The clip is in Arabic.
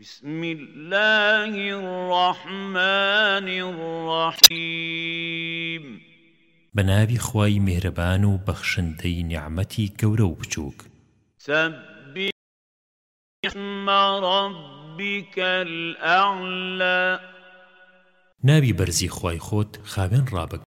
بسم الله الرحمن الرحيم بنابي خواي مهربان وبخشنتي نعمتي كورو بچوك سبح اسم ربك الأعلى. نابي برزي خواي خوت خابن رابك